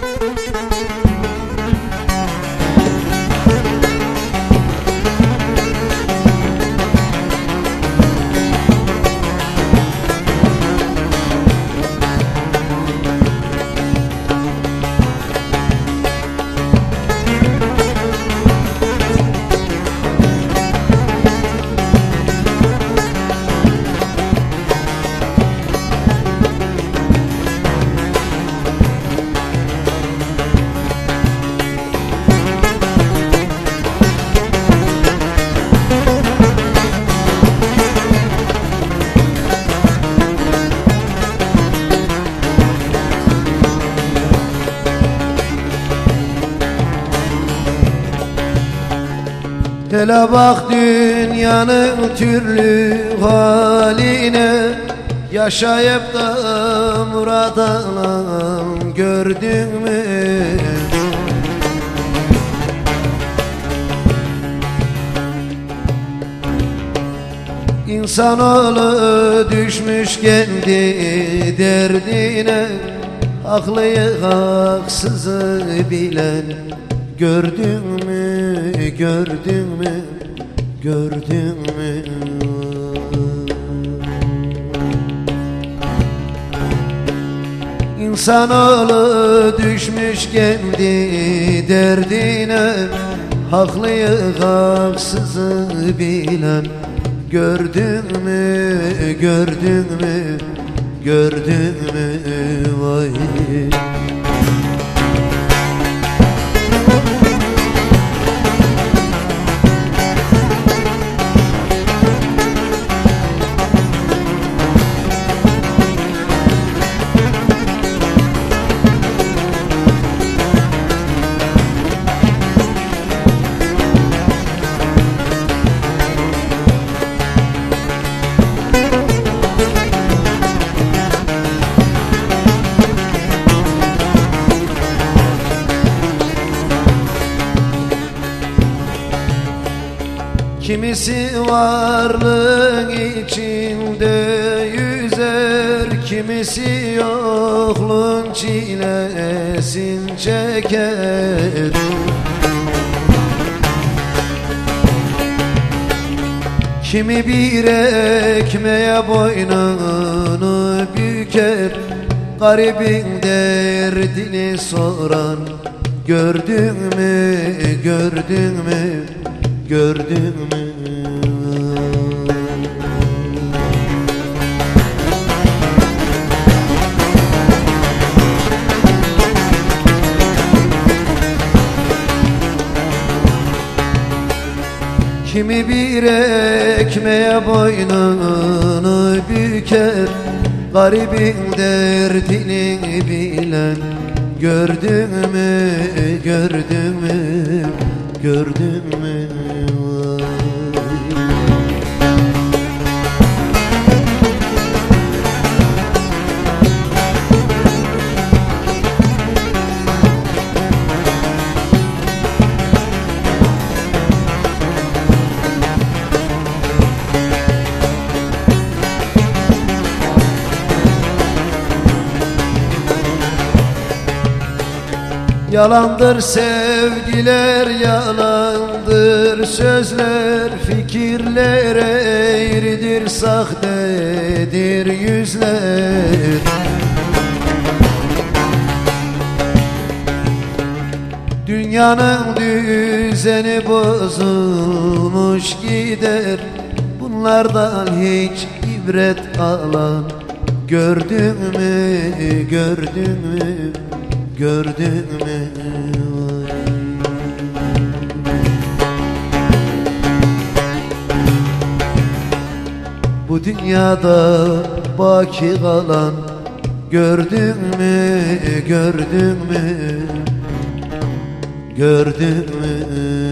Música Hele bak dünyanın türlü haline. Yaşayıp da murad alan gördün mü? İnsanoğlu düşmüş kendi derdine. Haklıyı haksızı bilen Gördün mü, gördün mü, gördün mü? İnsanoğlu düşmüş kendi derdine Haklıyı haksızı bilen. Gördün mü, gördün mü, gördün mü? Vay Kimisi varlık içinde yüzer Kimisi yokluğun çilesin çeker. Kimi bir ekmeğe boynunu büker Garibin derdini soran Gördün mü, gördün mü gördün mü? Kimi bir ekmeğe boynunu büker Garibin derdini bilen Gördün mü, gördün mü gördün mü Yalandır sevgiler, yalandır sözler Fikirler eğridir, sahtedir yüzler. Dünyanın düzeni bozulmuş gider. Bunlardan hiç ibret alan Gördün mü, gördün mü gördün mü dünyada baki kalan Gördün mü, gördün mü? Gördün mü